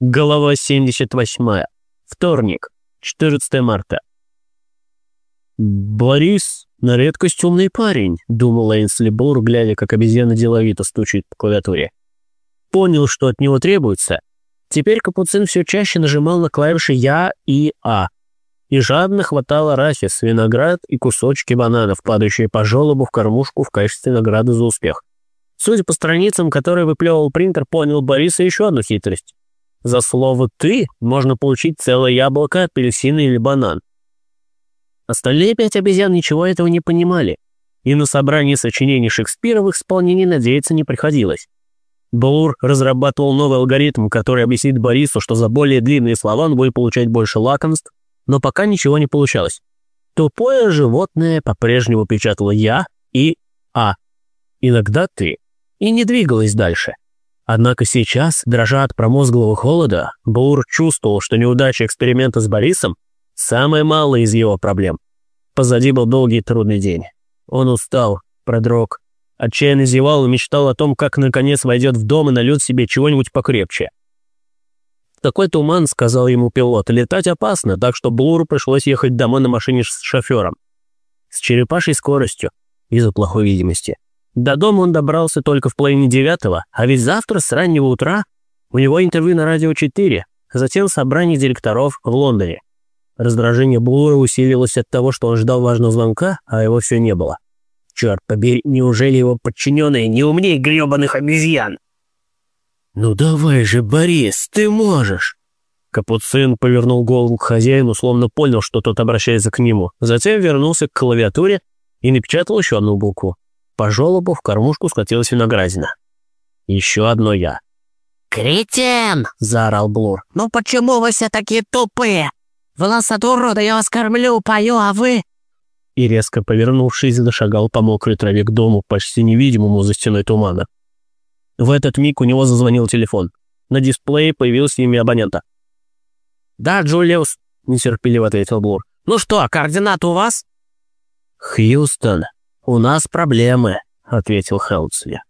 Голова 78. Вторник, 14 марта. «Борис, на редкость умный парень», — думал Эйнсли Бур, глядя, как обезьяна деловито стучит по клавиатуре. Понял, что от него требуется. Теперь Капуцин все чаще нажимал на клавиши «Я» и «А». И жадно хватал арахис, виноград и кусочки бананов, падающие по желобу в кормушку в качестве награды за успех. Судя по страницам, которые выплевывал принтер, понял Бориса еще одну хитрость. За слово «ты» можно получить целое яблоко, апельсин или банан. Остальные пять обезьян ничего этого не понимали, и на собрании сочинений их исполнении надеяться не приходилось. Блур разрабатывал новый алгоритм, который объяснит Борису, что за более длинные слова он будет получать больше лакомств, но пока ничего не получалось. Тупое животное по-прежнему печатало «я» и «а», иногда «ты» и не двигалась дальше. Однако сейчас, дрожа от промозглого холода, Бур чувствовал, что неудача эксперимента с Борисом – самая малая из его проблем. Позади был долгий трудный день. Он устал, продрог, отчаянно зевал и мечтал о том, как наконец войдет в дом и нальет себе чего-нибудь покрепче. «Такой туман», — сказал ему пилот, — «летать опасно, так что Блуру пришлось ехать домой на машине с шофером. С черепашей скоростью из-за плохой видимости». До дома он добрался только в половине девятого, а ведь завтра с раннего утра у него интервью на радио 4, затем собрание директоров в Лондоне. Раздражение Блура усилилось от того, что он ждал важного звонка, а его все не было. Черт побери, неужели его подчиненные не умнее гребаных обезьян? «Ну давай же, Борис, ты можешь!» Капуцин повернул голову к хозяину, словно понял, что тот обращается к нему. Затем вернулся к клавиатуре и напечатал еще одну букву. По желобу в кормушку скатилась виноградина. Еще одно я. «Кретин!» — заорал Блур. «Ну почему вы все такие тупые? Волосат урода, я вас кормлю, пою, а вы...» И резко повернувшись, зашагал по мокрой траве к дому, почти невидимому за стеной тумана. В этот миг у него зазвонил телефон. На дисплее появилось имя абонента. «Да, Джулиус», — нетерпеливо ответил Блур. «Ну что, координаты у вас?» «Хьюстон», «У нас проблемы», — ответил Хелдсли.